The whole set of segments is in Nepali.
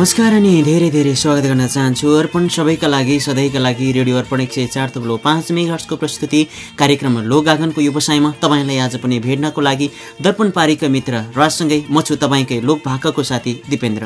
नमस्कार अनि धेरै धेरै स्वागत गर्न चाहन्छु। अर्पण सबैका लागि सधैँका लागि रेडियो अर्पण एक सय चार तब्लो पाँच मेघर्सको प्रस्तुति कार्यक्रम लोकगागनको व्यवसायमा तपाईँलाई आज पनि भेट्नको लागि दर्पण पारीका मित्र राजसँगै म छु तपाईँकै लोक भाकाको साथी दिपेन्द्र।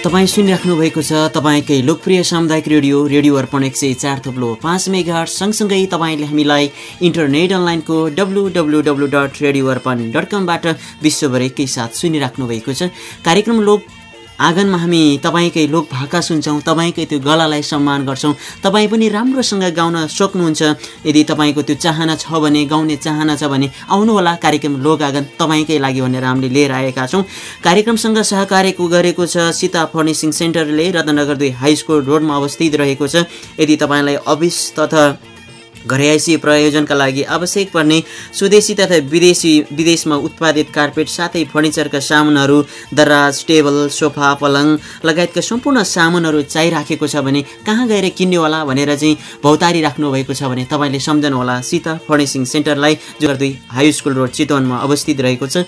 तपाईँ सुनिराख्नु भएको छ तपाईँकै लोकप्रिय सामुदायिक रेडियो रेडियो अर्पण एक सय चार थुप्लो पाँच मेगा सँगसँगै तपाईँले हामीलाई इन्टरनेट अनलाइनको W W W dot radio Arpan dot कमबाट विश्वभर एकैसाथ सुनिराख्नु भएको छ। कार्यक्रम लोक आँगनमा हामी तपाईँकै लोक भाका सुन्छौँ तपाईँकै त्यो गलालाई सम्मान गर्छौँ। तपाईँ पनि राम्रोसँग गाउन सक्नुहुन्छ। यदि तपाईँको त्यो चाहना छ भने गाउने चाहना छ भने आउनुहोला कार्यक्रम लोक आँगन तपाईँकै लागि भनेर हामीले लिएर आएका छौँ। कार्यक्रमसँग सहकार्य गरेको छ सीता फर्निसिङ सेन्टरले रत्नगर दुई हाई स्कुल रोडमा अवस्थित रहेको छ। यदि तपाईँलाई अफिस तथा घरयासी प्रयोजनका लागि आवश्यक पर्ने स्वदेशी तथा विदेशी विदेशमा उत्पादित कार्पेट साथै फर्निचरका सामानहरू दराज टेबल सोफा पलङ लगायतका सम्पूर्ण सामानहरू चाहिराखेको छ भने कहाँ गएर किन्ने होला भनेर चाहिँ भौतारी राख्नुभएको छ भने तपाईँले सम्झनुहोला। सीता फर्निसिङ सेन्टरलाई जो दुई हाई स्कुल रोड चितवनमा अवस्थित रहेको छ।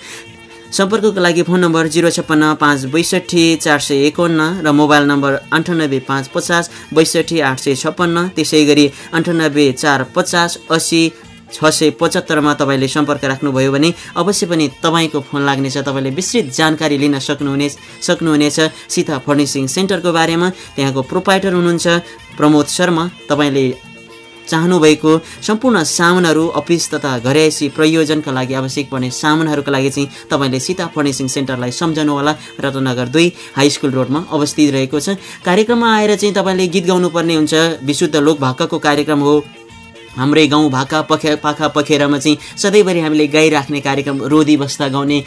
सम्पर्कको लागि फोन नम्बर जिरो छप्पन्न पाँच बैसठी चार सय एकाउन्न र मोबाइल नम्बर अन्ठानब्बे पाँच पचास बैसठी आठ सय छप्पन्न। त्यसै गरी अन्ठानब्बे चार पचास असी छ सय पचहत्तरमा तपाईँले सम्पर्क राख्नुभयो भने अवश्य पनि तपाईँको फोन लाग्नेछ। तपाईँले विस्तृत जानकारी लिन सक्नुहुने सक्नुहुनेछ। सीता फर्निसिङ सेन्टरको बारेमा त्यहाँको प्रोपाइटर हुनुहुन्छ प्रमोद शर्मा। तपाईँले चाहनुभएको सम्पूर्ण सामानहरू अफिस तथा घरयासी प्रयोजनका लागि आवश्यक पर्ने सामानहरूका लागि चाहिँ तपाईँले सीता फर्निसिङ सेन्टरलाई सम्झनुहोला रत्नगर दुई हाई स्कुल रोडमा अवस्थित रहेको छ। कार्यक्रममा आएर चाहिँ तपाईँले गीत गाउनुपर्ने हुन्छ। विशुद्ध लोक भाकाको कार्यक्रम हो। हाम्रै गाउँ भाका पखे पाखा पखेरामा चाहिँ सधैँभरि हामीले गाइराख्ने कार्यक्रम रोदी बस्दा गाउने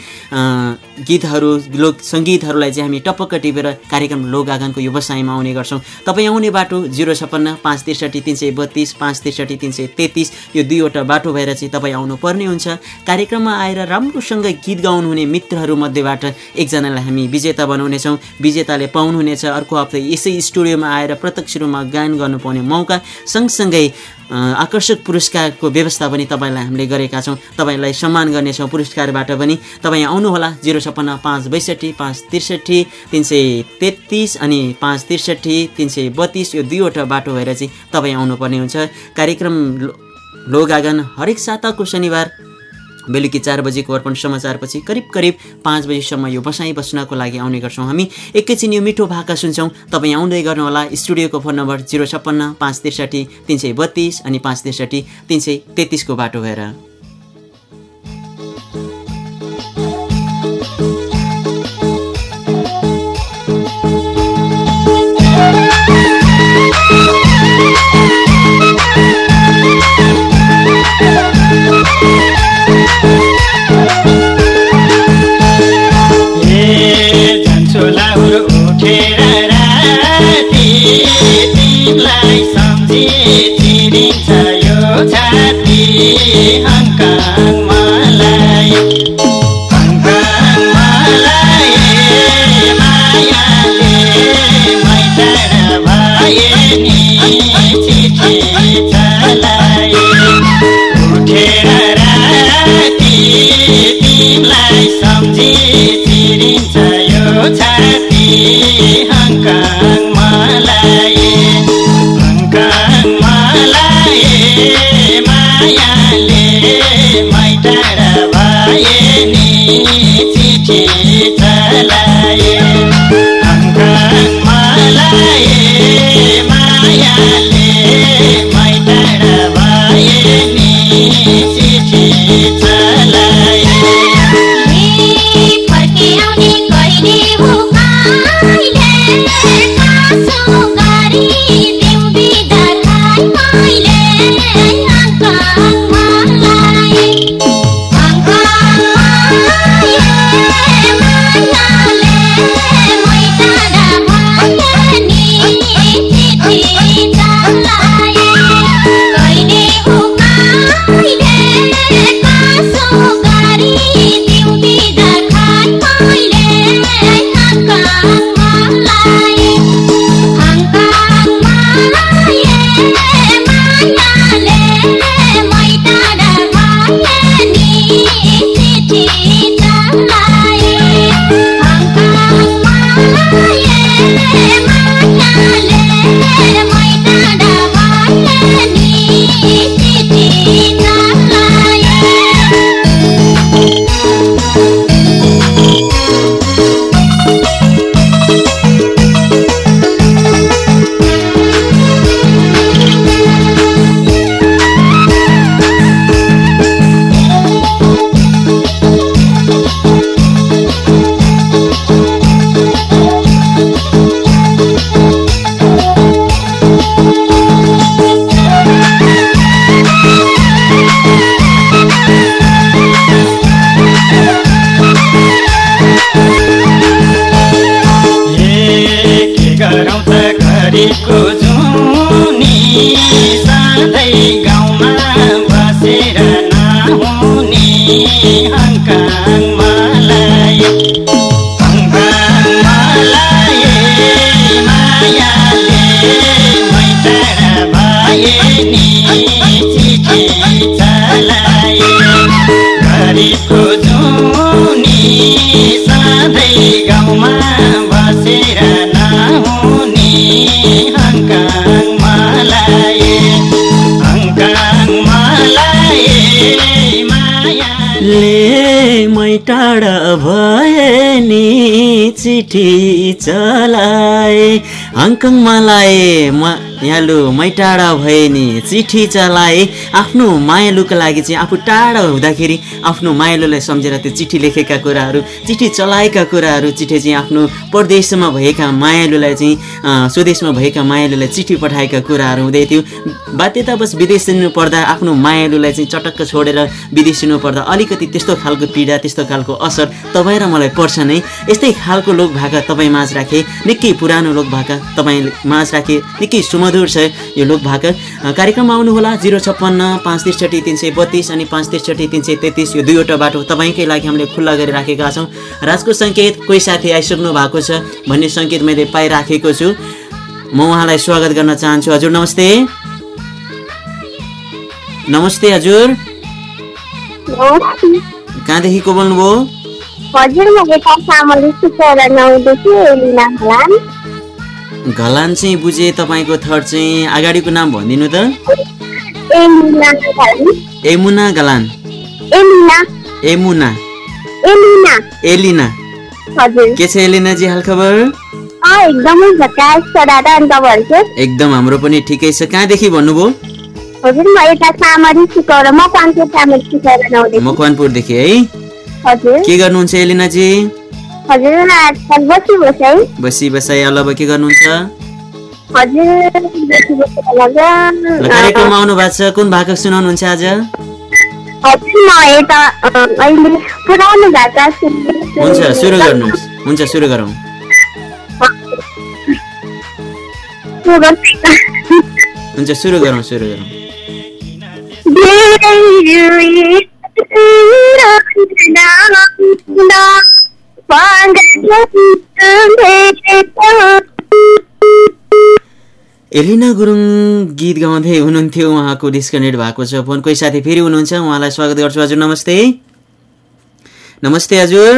गीतहरू लोक सङ्गीतहरूलाई चाहिँ हामी टपक्क टिपेर कार्यक्रम लोकगागनको व्यवसायमा आउने गर्छौँ। तपाईँ आउने बाटो जिरो छप्पन्न पाँच त्रिसठी तिन सय बत्तिस पाँच त्रिसठी तिन सय तेत्तिस यो दुईवटा बाटो भएर चाहिँ तपाईँ आउनुपर्ने हुन्छ। कार्यक्रममा आएर राम्रोसँग गीत गाउनुहुने मित्रहरूमध्येबाट एकजनालाई हामी विजेता बनाउनेछौँ। विजेताले पाउनुहुनेछ अर्को हप्ता यसै स्टुडियोमा आएर प्रत्यक्ष रूपमा गायन गर्नु पाउने मौका। सँगसँगै आकर्षक पुरस्कारको व्यवस्था पनि तपाईँलाई हामीले गरेका छौँ। तपाईँलाई सम्मान गर्नेछौँ पुरस्कारबाट पनि। तपाईँ आउनुहोला जिरो छप्पन्न पाँच बैसठी पाँच त्रिसठी तिन सय तेत्तिस अनि पाँच त्रिसठी तिन सय बत्तिस यो दुईवटा बाटो भएर चाहिँ तपाईँ आउनुपर्ने हुन्छ। कार्यक्रम लोगागन हरेक साताको शनिबार बेलुकी चार बजीको अर्पण समाचारपछि करिब करिब पाँच बजीसम्म यो बसाइ बस्नको लागि आउने गर्छौँ हामी। एकैछिन यो मिठो भाका सुन्छौँ। तपाईँ आउँदै गर्नुहोला। स्टुडियोको फोन नम्बर जिरो छप्पन्न पाँच त्रिसठी तिन सय बत्तिस अनि पाँच त्रिसठी तिन सय तेत्तिसको बाटो भएर a जय मलाई टाढा भए नि चिठी चलाए। हङकङ मलाई म यालु मै टाढा भए नि चिठी चलाए। आफ्नो मायालुको लागि चाहिँ आफू टाढा हुँदाखेरि आफ्नो मायालुलाई सम्झेर त्यो चिठी लेखेका कुराहरू चिठी चलाएका कुराहरू चिठी चाहिँ आफ्नो परदेशमा भएका मायालुलाई चाहिँ स्वदेशमा भएका मायालुलाई चिठी पठाएका कुराहरू हुँदै थियो। बाध्यतावश विदेश पर्दा आफ्नो मायालुलाई चाहिँ चटक्क छोडेर विदेश पर्दा अलिकति त्यस्तो खालको पीडा त्यस्तो खालको असर तपाईँ र मलाई पर्छ नै। यस्तै खालको लोक भाका तपाईँ माझ राखे निकै पुरानो लोक भाका तपाईँ माझ राखे निकै सुमधुर छ यो लोक भाका अ, कार्यक्रममा आउनुहोला जिरो छप्पन्न पाँच त्रिसठी तिन सय बत्तिस अनि पाँच त्रिसठी तिन सय तेत्तिस यो दुईवटा बाटो तपाईँकै लागि हामीले खुल्ला गरिराखेका छौँ। राजको सङ्केत कोही साथी आइसक्नु भएको छ भन्ने सङ्केत मैले पाइराखेको छु। म उहाँलाई स्वागत गर्न चाहन्छु। हजुर नमस्ते। नमस्ते हजुर। कहाँदेखि को बोल्नुभयो घलान चाहिँ बुझेँ तपाईँको थर चाहिँ अगाडिको नाम भनिदिनु त। एमुना एलिना एमुना एलिना एलिना। हजुर। के छ एलिनाजी हालखबर? एकदमै हाम्रो पनि ठिकै छ। कहाँदेखि भन्नुभयो? मकवानपुरदेखि है? के गर्नुहुन्छ एलिनाजी? बसी बस है बसी बसाइ अलब के गर्नुहुन्छ? कार्यक्रममा आउनु भएको छ कुन भाग सुनाउनुहुन्छ आज? हुन्छ सुरु गर्नुहोस्। हुन्छ सुरु गरौँ। हुन्छ सुरु गरौँ सुरु गरौँ। एलिना गुरुङ गीत गाउँदै हुनुहुन्थ्यो। उहाँको डिस्कनेक्ट भएको छ। फोन कोही साथी फेरि हुनुहुन्छ। उहाँलाई स्वागत गर्छु। हजुर नमस्ते। नमस्ते हजुर।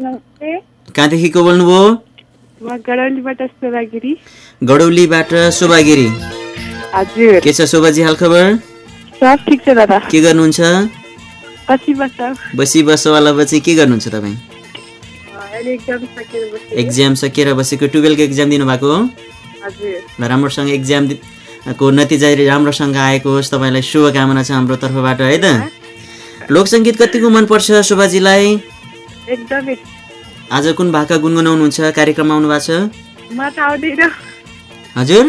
नमस्ते। कहाँदेखि को बोल्नुभयो गडौलीबाट शोभागिरी। के छ शोभाजी छ दादा। के गर्नुहुन्छ? बसी बसवाला बची के गर्नुहुन्छ तपाईँ? एक्जाम सकिएर बसेको टुवेल्भको एक्जाम दिनुभएको हो? राम्रोसँग एक्जाम को नतिजा राम्रोसँग आएको होस् तपाईँलाई शुभकामना छ हाम्रो तर्फबाट है त? लोकसङ्गीत कतिको मनपर्छ शोभाजीलाई एकदमै। आज कुन भाका गुनगुनाउनुहुन्छ? कार्यक्रममा आउनु भएको छ हजुर?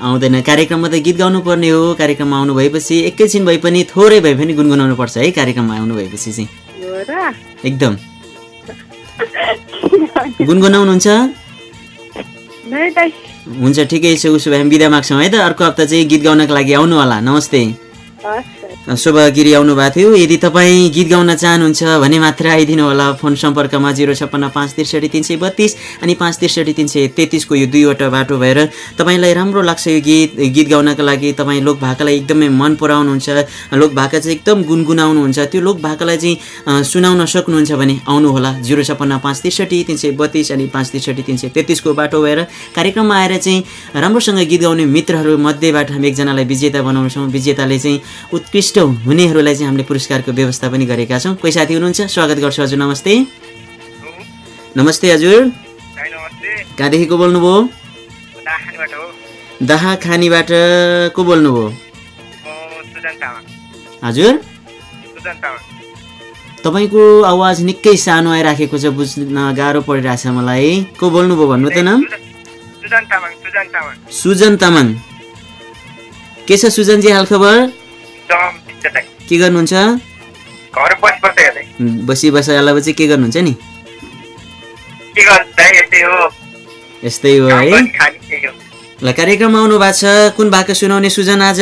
आउँदैन। कार्यक्रममा त गीत गाउनु पर्ने हो। कार्यक्रममा आउनु भएपछि एकैछिन भए पनि थोरै भए पनि गुनगुनाउनु पर्छ है कार्यक्रममा आउनु भएपछि चाहिँ एकदम। गुनगुनाउनुहुन्छ? हुन्छ ठिकै छ। उसो भए हामी बिदा माग्छौँ है त। अर्को हप्ता चाहिँ गीत गाउनको लागि आउनु होला नमस्ते हस् शोभागिरी आउनु भएको थियो। यदि तपाईँ गीत गाउन चाहनुहुन्छ भने मात्र आइदिनु होला। फोन सम्पर्कमा जिरो छप्पन्न पाँच त्रिसठी तिन सय बत्तिस अनि पाँच त्रिसठी तिन सय तेत्तिसको यो दुईवटा बाटो भएर तपाईँलाई राम्रो लाग्छ यो गीत गीत गाउनका लागि तपाईँ लोक भाकालाई एकदमै मन पराउनुहुन्छ। लोक भाका चाहिँ एकदम गुनगुनाउनुहुन्छ। त्यो लोक भाकालाई चाहिँ सुनाउन सक्नुहुन्छ भने आउनुहोला जिरो छप्पन्न पाँच त्रिसठी तिन सय बत्तिस अनि पाँच त्रिसठी तिन सय तेत्तिसको बाटो भएर कार्यक्रममा आएर चाहिँ राम्रोसँग गीत गाउने मित्रहरू मध्येबाट हामी एकजनालाई विजेता बनाउँछौँ। विजेताले चाहिँ उत्कृष्ट हुनेहरूलाई चाहिँ हामीले पुरस्कारको व्यवस्था पनि गरेका छौँ। कोही साथी हुनुहुन्छ? स्वागत गर्छु हजुर नमस्ते। नमस्ते हजुर। कहाँदेखि को बोल्नुभयो? दाहा खानीबाट को बोल्नुभयो? हजुर। तपाईँको आवाज निकै सानो आइराखेको छ बुझ्न गाह्रो परिरहेछ मलाई। को बोल्नुभयो भन्नु त नाम? सुजन तामाङ के छ सुजनजी हालखबर? के गर्नुहुन्छ? बसी बसी चाहिँ के गर्नुहुन्छ नि? यस्तै हो। हो ल कार्यक्रममा आउनु भएको छ। कुन भाका सुनाउने सुजन आज?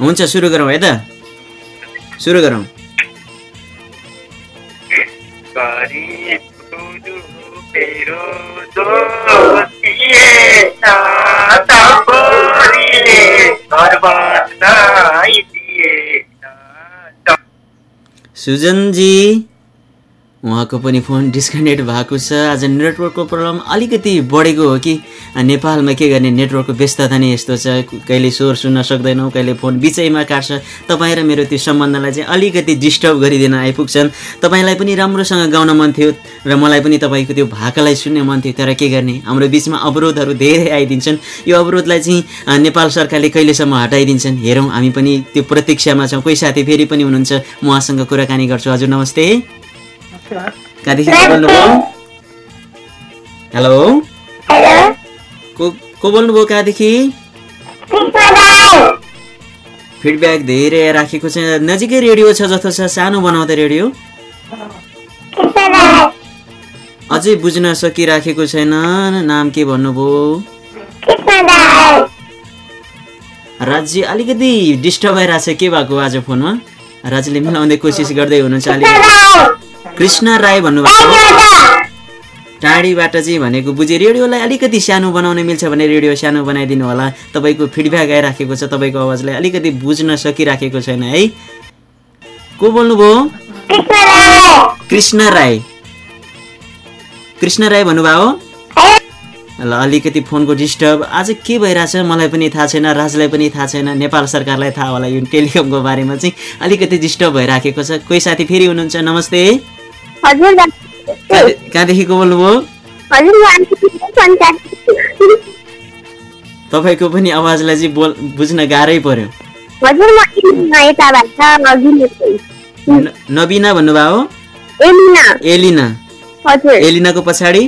हुन्छ सुरु गरौँ है त। सुरु गरौँ। गरिब मेरो सुजनजी उहाँको पनि फोन डिस्कनेक्ट भएको छ। आज नेटवर्कको प्रब्लम अलिकति बढेको हो कि। नेपालमा के गर्ने? नेटवर्कको व्यस्तता नै यस्तो छ। कहिले स्वर सुन्न सक्दैनौँ कहिले फोन बिचैमा काट्छ। तपाईँ र मेरो त्यो सम्बन्धलाई चाहिँ अलिकति डिस्टर्ब गरिदिन आइपुग्छन्। तपाईँलाई पनि राम्रोसँग गाउन मन थियो र मलाई पनि तपाईँको त्यो भाकालाई सुन्ने मन थियो। तर के गर्ने? हाम्रो बिचमा अवरोधहरू धेरै आइदिन्छन्। यो अवरोधलाई चाहिँ नेपाल सरकारले कहिलेसम्म हटाइदिन्छन्? हेरौँ हामी पनि त्यो प्रतीक्षामा छौँ। कोही साथी फेरि पनि हुनुहुन्छ। उहाँसँग कुराकानी गर्छु। हजुर नमस्ते। कहाँदेखि को बोल्नुभयो हेलो हेलो को को बोल्नुभयो कहाँदेखि फिडब्याक धेरै राखेको छ नजिकै रेडियो छ जस्तो छ सानो बनाउँदा रेडियो अझै बुझ्न सकिराखेको छैन नाम के भन्नुभयो राज्य अलिकति डिस्टर्ब भइरहेको छ के भएको आज फोनमा राज्यले मिलाउने कोसिस गर्दै हुनुहुन्छ अलिकति कृष्ण राई भन्नुभएको टाढीबाट चाहिँ भनेको बुझेँ रेडियोलाई अलिकति सानो बनाउन मिल्छ भने रेडियो सानो बनाइदिनु होला। तपाईँको फिडब्याक आइराखेको छ तपाईँको आवाजलाई अलिकति बुझ्न सकिराखेको छैन है? को बोल्नुभयो? कृष्ण राई कृष्ण राई भन्नुभयो? ल अलिकति फोनको डिस्टर्ब आज के भइरहेछ? मलाई पनि थाहा छैन राजलाई पनि थाहा छैन नेपाल सरकारलाई थाहा होला यो टेलिकमको बारेमा चाहिँ अलिकति डिस्टर्ब भइराखेको छ। कोही साथी फेरि हुनुहुन्छ? नमस्ते। हजुर कहाँ- कहाँदेखिको बोल्नुभयो तपाईँको पनि आवाजलाई चाहिँ बोल बुझ्न गाह्रै पर्यो। नबिना भन्नुभयो? एलिना। एलिनाको पछाडि?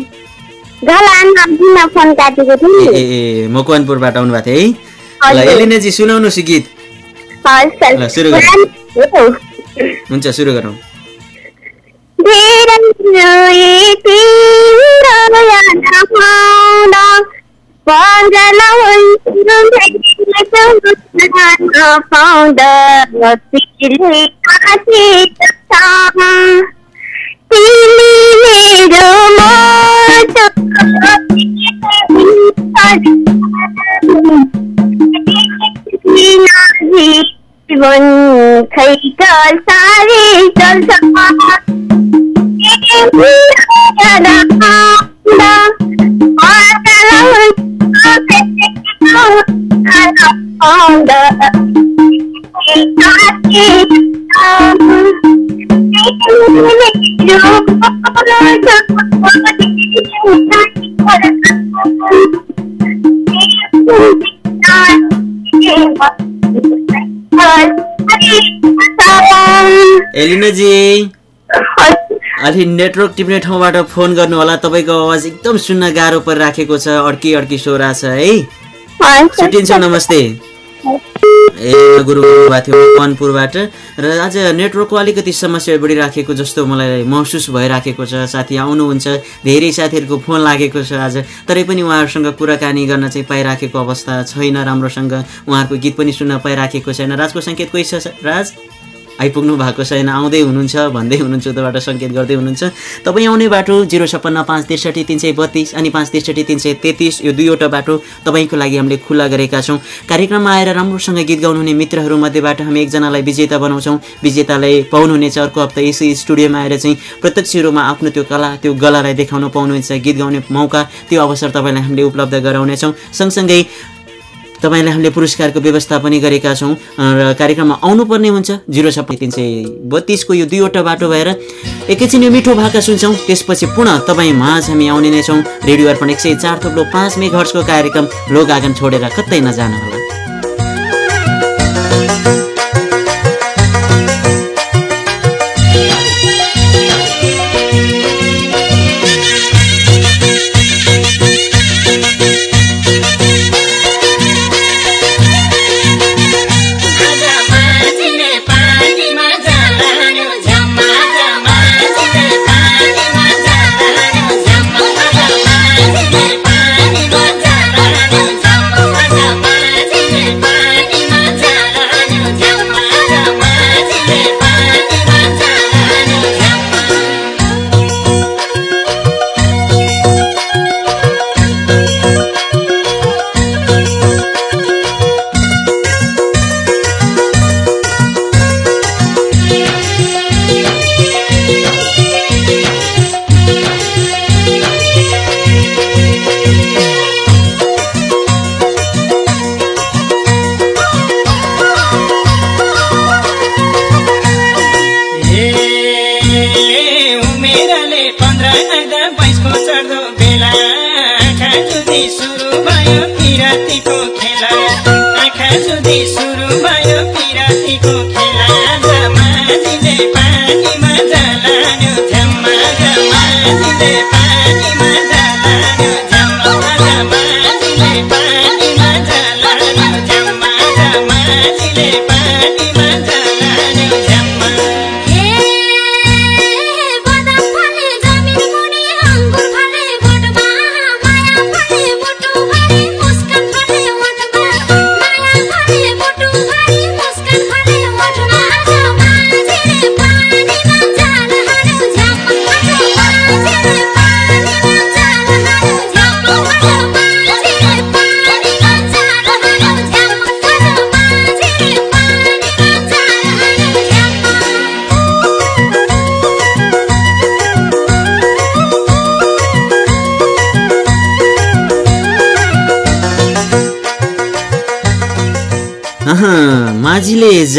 ए मकवानपुरबाट आउनुभएको थियो है? ल। एलिनाजी सुनाउनुहोस् गीत। हजुर ल, सुरु हो। हुन्छ सुरु गरौँ। पाउँदा पिरले काटेको छ तिमी मेरो जीवन खैकल सारे चल्छ एलिनाजी अलि नेटवर्क टिप्ने ठाउँबाट फोन गर्नु होला तपाईँको आवाज एकदम सुन्न गाह्रो परिराखेको छ अड्की अड्की सोरा छ है? छुट्टिन्छ नमस्ते। ए गुरु भएको थियो मकवानपुरबाट र आज नेटवर्कको अलिकति समस्या बढिराखेको जस्तो मलाई महसुस भइराखेको छ। साथी आउनुहुन्छ धेरै साथीहरूको फोन लागेको छ आज। तरै पनि उहाँहरूसँग कुराकानी गर्न चाहिँ पाइराखेको अवस्था छैन राम्रोसँग। उहाँहरूको गीत पनि सुन्न पाइराखेको छैन। राजको सङ्केत कोही छ राज? आइपुग्नु भएको छैन आउँदै हुनुहुन्छ भन्दै हुनुहुन्छ उताबाट सङ्केत गर्दै हुनुहुन्छ। तपाईँ आउने बाटो जिरो छप्पन्न पाँच त्रिसठी तिन सय बत्तिस अनि पाँच त्रिसठी तिन सय तेत्तिस यो दुईवटा बाटो तपाईँको लागि हामीले खुल्ला गरेका छौँ। कार्यक्रममा आएर राम्रोसँग गीत गाउनुहुने मित्रहरूमध्येबाट हामी एकजनालाई विजेता बनाउँछौँ। विजेतालाई पाउनुहुनेछ अर्को हप्ता यसै स्टुडियोमा आएर चाहिँ प्रत्यक्ष रूपमा आफ्नो त्यो कला त्यो गलालाई देखाउन पाउनुहुन्छ गीत गाउने मौका त्यो अवसर तपाईँलाई हामीले उपलब्ध गराउनेछौँ। सँगसँगै तपाईँलाई हामीले पुरस्कारको व्यवस्था पनि गरेका छौँ र कार्यक्रममा आउनुपर्ने हुन्छ। जिरो छप्पन्न तिन सय बत्तिसको यो दुईवटा बाटो भएर एकैछिन यो मिठो भाका सुन्छौँ। त्यसपछि पुनः तपाईँ माझ हामी आउने नै छौँ। रेडियो अर्पण एक सय चार थोप्लो पाँच मेघर्सको कार्यक्रम लोक आँगन छोडेर कतै नजानु खेला आँखा सुधी सुरु भयो पिरातीको खेला पानीमा जलायो झ्याम्मा जमाजीले पानीमा जलायो जमाजीले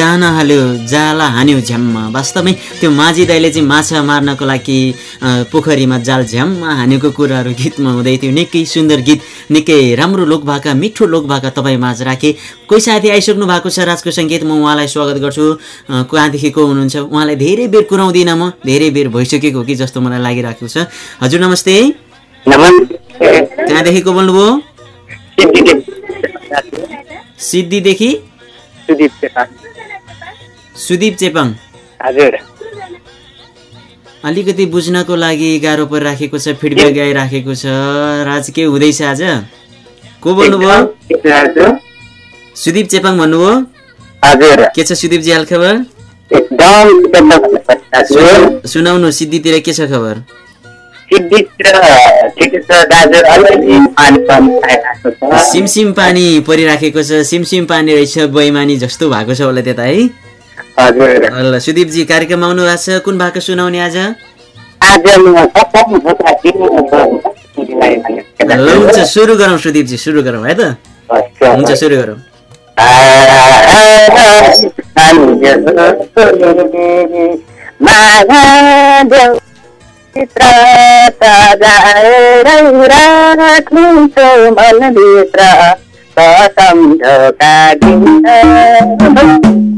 जान हाल्यो जाला हान्यो झ्याम्मा। वास्तवमै त्यो माझी दाइले चाहिँ माछा मार्नको लागि पोखरीमा जाल झ्याम्मा हानेको कुराहरू गीतमा हुँदै थियो। निकै सुन्दर गीत निकै राम्रो लोकभाका मिठो लोकभाका तपाईँ माझ राखेँ। कोही साथी आइसक्नु भएको छ राजको सङ्गीत म उहाँलाई स्वागत गर्छु। कहाँदेखि को हुनुहुन्छ? उहाँलाई धेरै बेर कुराउँदिनँ म। धेरै बेर भइसकेको हो कि जस्तो मलाई लागिरहेको छ। हजुर नमस्ते। कहाँदेखि को बोल्नुभयो? सिद्धिदेखि? सुदीप सुदीप चेपाङ। हजुर। अलिकति बुझ्नको लागि गाह्रो परिराखेको छ फिडब्याक आइराखेको छ। राज के हुँदैछ आज? को बोल्नुभयो सुदीप चेपाङ भन्नुभयो? हजुर। के छ सुदीपजी एकदम हजुर। सुनाउनु सिद्धितिर के छ खबर? सिमसिम पानी परिराखेको छ सिमसिम पानी रहेछ बैमानी जस्तो भएको छ होला त्यता है? ल सुदीपजी कार्यक्रम आउनु भएको छ कुन भएको सुनाउने आज ल हुन्छ सुरु गरौँ सुदीपजी सुरु गरौँ है त हुन्छ सुरु गरौँ राख्नुहुन्छ मनभित्र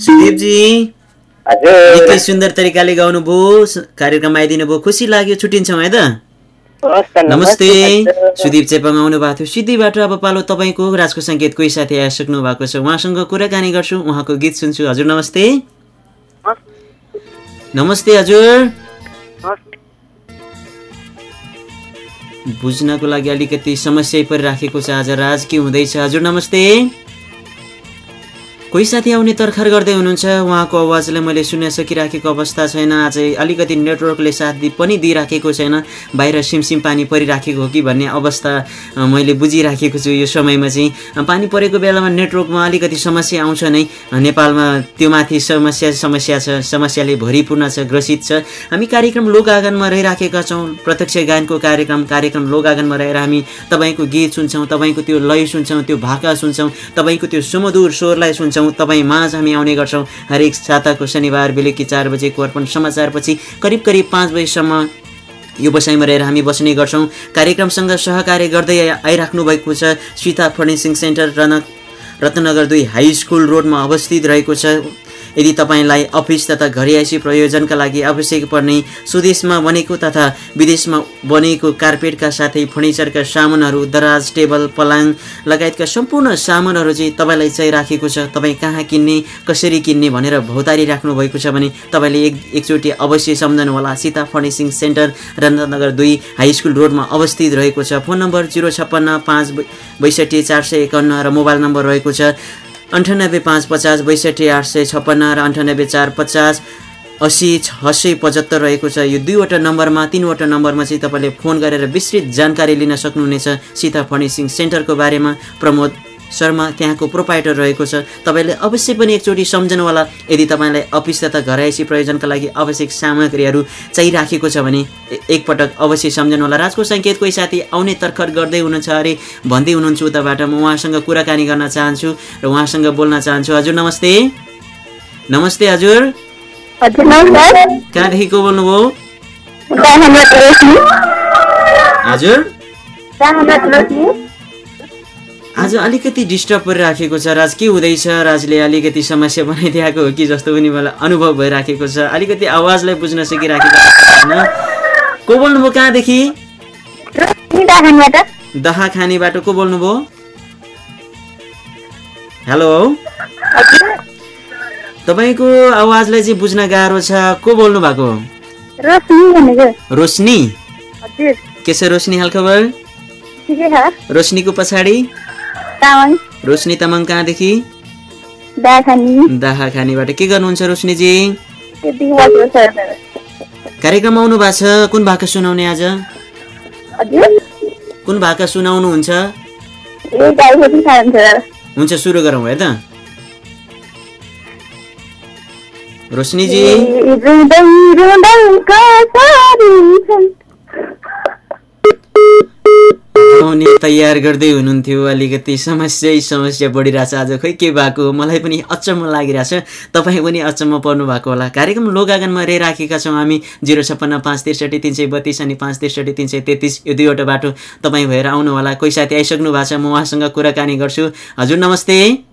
सुदीपजी निकै सुन्दर तरिकाले गाउनुभयो स- कार्यक्रममा आइदिनु भयो खुसी लाग्यो छुट्टिन्छौँ है त? नमस्ते। सुदीप चेपाङ आउनु भएको थियो। सिद्धिबाट अब पालो तपाईँको राजको सङ्केत कोही साथी आइसक्नु भएको छ। उहाँसँग कुराकानी गर्छु उहाँको गीत सुन्छु। हजुर नमस्ते। नमस्ते। हजुर। बुझ्नको लागि अलिकति समस्या परिराखेको छ। आज राज के हुँदैछ। हजुर नमस्ते। कोही साथी आउने तर्खर गर्दै हुनुहुन्छ? उहाँको आवाजलाई मैले सुन्न सकिराखेको अवस्था छैन। आज अलिकति नेटवर्कले साथ दि पनि दिइराखेको छैन। बाहिर सिमसिम पानी परिराखेको हो कि भन्ने अवस्था मैले बुझिराखेको छु यो समयमा चाहिँ। पानी परेको बेलामा नेटवर्कमा अलिकति समस्या आउँछ नै। नेपालमा त्यो माथि समस्या समस्या छ समस्याले भरिपूर्ण छ ग्रसित छ। हामी कार्यक्रम लोक आँगनमा रहिराखेका छौँ। प्रत्यक्ष गायनको कार्यक्रम कार्यक्रम लोक आँगनमा रहेर हामी तपाईँको गीत सुन्छौँ तपाईँको त्यो लय सुन्छौँ त्यो भाका सुन्छौँ तपाईँको त्यो सुमधुर स्वरलाई सुन्छौँ। तपाईँ माझ हामी आउने गर्छौँ। हरेक साताको शनिबार बेलुकी चार बजेको अर्पण समाचारपछि करिब करिब पाँच बजीसम्म यो बसाइमा रहेर हामी बस्ने गर्छौँ। कार्यक्रमसँग सहकार्य गर्दै आइराख्नु भएको छ सीता फर्निसिङ सेन्टर रन रत्नगर दुई हाई स्कुल रोडमा अवस्थित रहेको छ। यदि तपाईँलाई अफिस तथा घरियासी प्रयोजनका लागि आवश्यक पर्ने स्वदेशमा बनेको तथा विदेशमा बनेको कार्पेटका साथै फर्निचरका सामानहरू दराज टेबल पलाङ लगायतका सम्पूर्ण सामानहरू चाहिँ तपाईँलाई चाहिँ राखेको छ। तपाईँ कहाँ किन्ने कसरी किन्ने भनेर भौतारी राख्नु भएको छ भने तपाईँले एक एकचोटि अवश्य सम्झनुहोला। सीता फर्निसिङ सेन्टर रत्नगर दुई हाई स्कुल रोडमा अवस्थित रहेको छ। फोन नम्बर जिरो छप्पन्न पाँच बैसठी चार सय एकाउन्न र मोबाइल नम्बर रहेको छ। अन्ठानब्बे पाँच पचास बैसठी आठ सय छप्पन्न र अन्ठानब्बे चार पचास असी छ सय पचहत्तर रहेको छ। यो दुईवटा नम्बरमा तिनवटा नम्बरमा चाहिँ तपाईँले फोन गरेर विस्तृत जानकारी लिन सक्नुहुनेछ। सीता फर्निसिङ सेन्टरको बारेमा प्रमोद शर्मा त्यहाँको प्रोपाइटर रहेको छ। तपाईँले अवश्य पनि एकचोटि सम्झनु होला यदि तपाईँलाई अफिस तथा घरयासी प्रयोजनका लागि आवश्यक सामग्रीहरू चाहिराखेको छ भने एकपटक अवश्य सम्झनु होला राजको सङ्केत कोही साथी आउने तर्खर गर्दै हुनुहुन्छ। अरे भन्दै हुनुहुन्छ उताबाट म उहाँसँग कुराकानी गर्न चाहन्छु र उहाँसँग बोल्न चाहन्छु। हजुर नमस्ते। नमस्ते हजुर। कहाँदेखि को बोल्नुभयो? हजुर। आज अलिकति डिस्टर्ब परिराखेको छ। राज के हुँदैछ? राजले अलिकति समस्या बनाइदिएको हो कि जस्तो पनि मलाई अनुभव भइराखेको छ। अलिकति आवाजलाई बुझ्न सकिराखेको छैन को बोल्नुभयो? कहाँदेखि? दहा खानेबाट को बोल्नुभयो? हेलो? तपाईँको आवाजलाई चाहिँ बुझ्न गाह्रो छ। को बोल्नु भएको रोशनी के छ रोशनी हालखबर? रोशनीको पछाडि? तामाङ। रोशनी तामाङ कहाँदेखि? दाहा खानेबाट के गर्नुहुन्छ रोशनीजी? कार्यक्रम आउनु भएको छ। कुन भाका सुनाउने आज? कुन भाका सुनाउनुहुन्छ? हुन्छ सुरु गरौँ है त। रोशनीजी? आउने तयार गर्दै हुनुहुन्थ्यो। अलिकति समस्या समस्या बढिरहेछ आज। खै के भएको? मलाई पनि अचम्म लागिरहेछ। तपाईँ पनि अचम्म पर्नु भएको होला। कार्यक्रम लोगागनमा रहिराखेका छौँ हामी। जिरो छप्पन्न पाँच त्रिसठी तिन सय बत्तिस अनि पाँच त्रिसठी तिन सय तेत्तिस। यो दुईवटा बाटो तपाईँ भएर आउनु होला। कोही साथी आइसक्नु भएको छ। म उहाँसँग कुराकानी गर्छु। हजुर नमस्ते।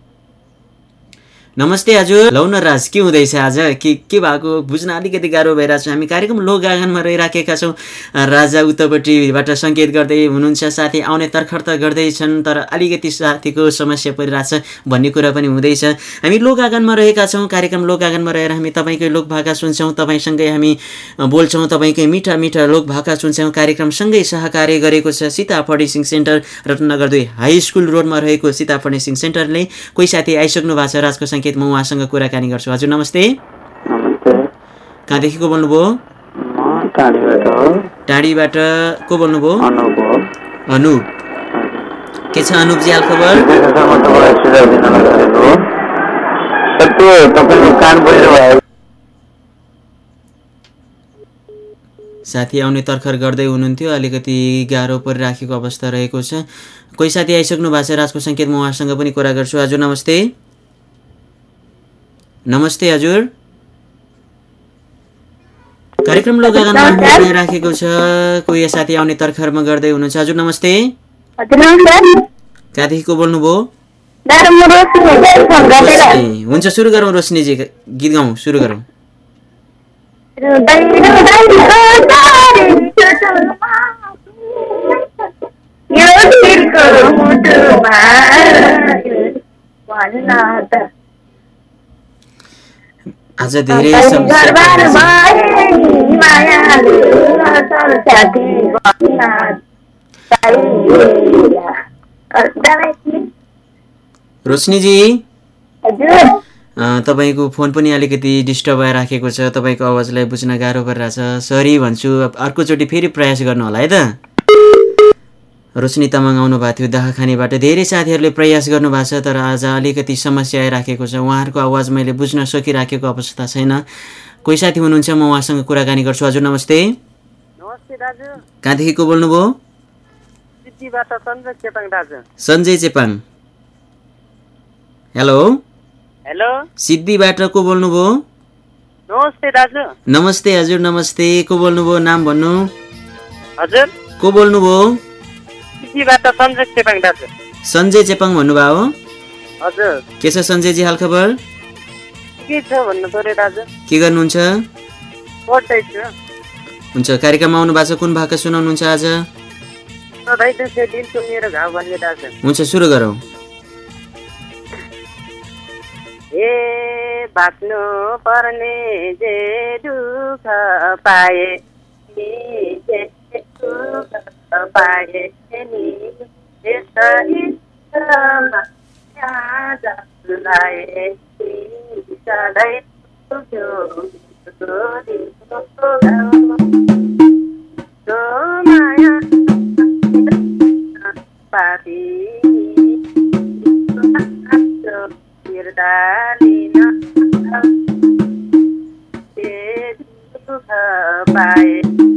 नमस्ते हजुर। लौ न राज के हुँदैछ आज? के के भएको? बुझ्न अलिकति गाह्रो भइरहेको छ हामी कार्यक्रम लोक आँगनमा रहिराखेका छौँ। राजा उतापट्टिबाट सङ्केत गर्दै हुनुहुन्छ। साथी आउने तर्खर त गर्दैछन् तर अलिकति साथीको समस्या परिरहेछ भन्ने कुरा पनि हुँदैछ। हामी लोक आँगनमा रहेका छौँ। कार्यक्रम लोक आँगनमा रहेर हामी तपाईँकै लोक भाका सुन्छौँ। तपाईँसँगै हामी बोल्छौँ। तपाईँकै मिठा मिठा लोक भाका सुन्छौँ कार्यक्रमसँगै सहकार्य गरेको छ सीता फर्निसिङ सेन्टर रत्नगर दुई हाई स्कुल रोडमा रहेको सीता फर्निसिङ सेन्टरले। कोही साथी आइसक्नु भएको छ? राजको सङ्केत म उहाँसँग कुराकानी गर्छु। हजुर नमस्ते। नमस्ते। कहाँदेखि को बोल्नुभयो टाढीबाट को बोल्नुभयो? अनुप के छ अनुपजी हाल खबर? साथी आउने तर्खर गर्दै हुनुहुन्थ्यो अलिकति गाह्रो परिराखेको अवस्था रहेको छ। कोही साथी आइसक्नु भएको छ? राजको सङ्केत म उहाँसँग पनि कुरा गर्छु। हजुर नमस्ते। नमस्ते हजुर। कार्यक्रम राखेको छ। कोही साथी आउने तर्खरमा गर्दै हुनुहुन्छ। हजुर नमस्ते। हजुर नमस्कार। कहाँदेखि को बोल्नुभयो हुन्छ सुरु गरौँ रोशनीजी। गीत गाउँ सुरु गरौँ। यो शिरको मुटुमा भन्न त आज धेरै घरबार समस्या भए नि मायालु असल साथी भन्न चाहिए। अ, दादा, रोशनीजी तपाईँको फोन पनि अलिकति डिस्टर्ब भएर राखेको छ। तपाईँको आवाजलाई बुझ्न गाह्रो परिरहेछ। सरी भन्छु। अर्कोचोटि फेरि प्रयास गर्नु होला है त? रोशनी तामाङ आउनु भएको थियो दाहाखानीबाट। धेरै साथीहरूले प्रयास गर्नुभएको छ तर आज अलिकति समस्या आइराखेको छ। उहाँहरूको आवाज मैले बुझ्न सकिराखेको अवस्था छैन। कोही साथी हुनुहुन्छ? म उहाँसँग कुराकानी गर्छु। हजुर नमस्ते। कहाँदेखि को बोल्नुभयो? सञ्जय चेपाङ। हेलो। हेलो। सिद्धिबाट को बोल्नुभयो? नमस्ते दाजु। नमस्ते हजुर नमस्ते। को बोल्नुभयो? नाम भन्नु। हजुर। को बोल्नुभयो? सिटीबाट सञ्जय चेपाङ दाजु। सञ्जय चेपाङ भन्नुभयो? हजुर। के छ सञ्जयजी हालखबर के छ भन्नु पऱ्यो दाजु? के गर्नुहुन्छ? पढ्दैछु। हुन्छ कार्यक्रममा आउनु भएको छ कुन भाका सुनाउनुहुन्छ आज? हुन्छ सुरु गरौँ। ए बाँच्नु पर्ने जे दुःख पाए पाए नि यसरी जसलाई सधैँ माया पापी दुःख पाए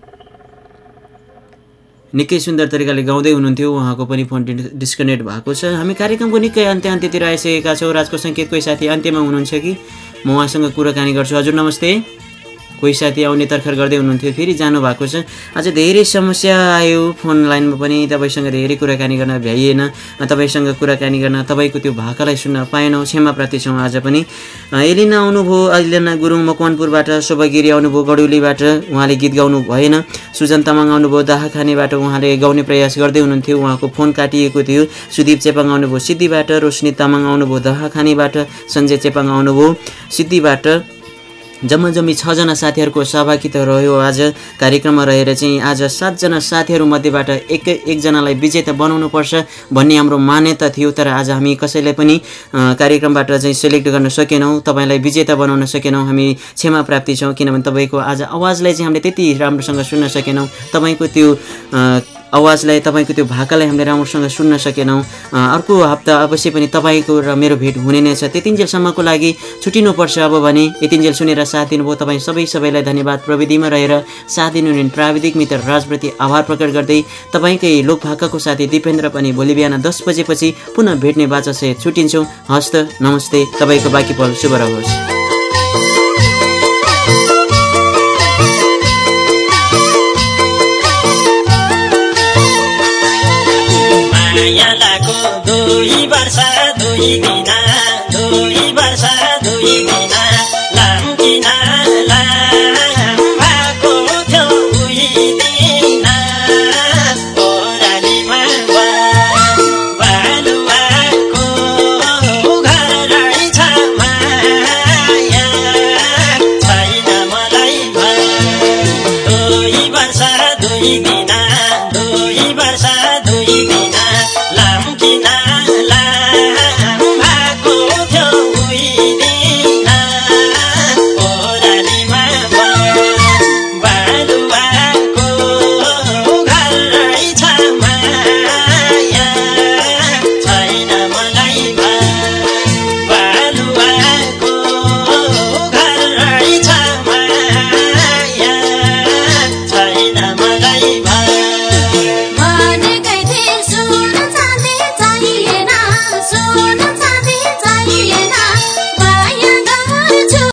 निकै सुन्दर तरिकाले गाउँदै हुनुहुन्थ्यो। उहाँको पनि फोन डिस्कनेक्ट भएको छ। हामी कार्यक्रमको निकै अन्त्य अन्त्यतिर आइसकेका छौँ। राजको सङ्केत कोही साथी अन्त्यमा हुनुहुन्छ कि? म उहाँसँग कुराकानी गर्छु। हजुर नमस्ते। कोही साथी आउने तर्खर गर्दै हुनुहुन्थ्यो। फेरि जानुभएको छ। आज धेरै समस्या आयो फोन लाइनमा पनि। तपाईँसँग धेरै कुराकानी गर्न भ्याइएन। तपाईँसँग कुराकानी गर्न तपाईँको त्यो भाकालाई सुन्न पाएनौँ। क्षमा छौँ आज पनि। एलिना आउनुभयो। एलिना गुरुङ मकवानपुरबाट शोभागिरी आउनुभयो। गडौलीबाट उहाँले गीत गाउनु भएन। सुजन तामाङ आउनुभयो। दाहाखानीबाट उहाँले गाउने प्रयास गर्दै हुनुहुन्थ्यो। उहाँको फोन काटिएको थियो। सुदीप चेपाङ आउनुभयो। सिद्धिबाट रोशनी तामाङ आउनुभयो। दाहाखानीबाट सञ्जय चेपाङ आउनुभयो। सिद्धिबाट जम्मा जम्मी छजना साथीहरूको सहभागिता रह्यो। आज कार्यक्रममा रहेर चाहिँ आज सातजना साथीहरू मध्येबाट एक एकजनालाई विजेता बनाउनुपर्छ भन्ने हाम्रो मान्यता थियो। तर आज हामी कसैलाई पनि कार्यक्रमबाट चाहिँ सेलेक्ट गर्न सकेनौँ तपाईँलाई विजेता बनाउन सकेनौँ हामी क्षमा प्राप्ति छौँ। किनभने तपाईँको आज आवाजलाई चाहिँ हामीले त्यति राम्रोसँग सुन्न सकेनौँ। तपाईँको त्यो आवाजलाई तपाईँको त्यो भाकालाई हामीले राम्रोसँग सुन्न सकेनौँ। अर्को हप्ता अवश्य पनि तपाईँको र मेरो भेट हुने नै छ। त्यतिन्जेलसम्मको लागि छुट्टिनुपर्छ अब भने। यतिन्जेल सुनेर साथ दिनुभयो। तपाईँ सबै सबैलाई धन्यवाद। प्रविधिमा रहेर साथ दिनुहुने प्राविधिक मित्र राजप्रति आभार प्रकट गर्दै तपाईँकै लोकभाकाको साथी दिपेन्द्र पनि भोलि बिहान दस बजेपछि पुनः भेट्ने बाचासहित छुट्टिन्छौँ। हस्त नमस्ते। तपाईँको बाँकी पल शुभ रहोस्। माया दुई वर्ष दुई दिन।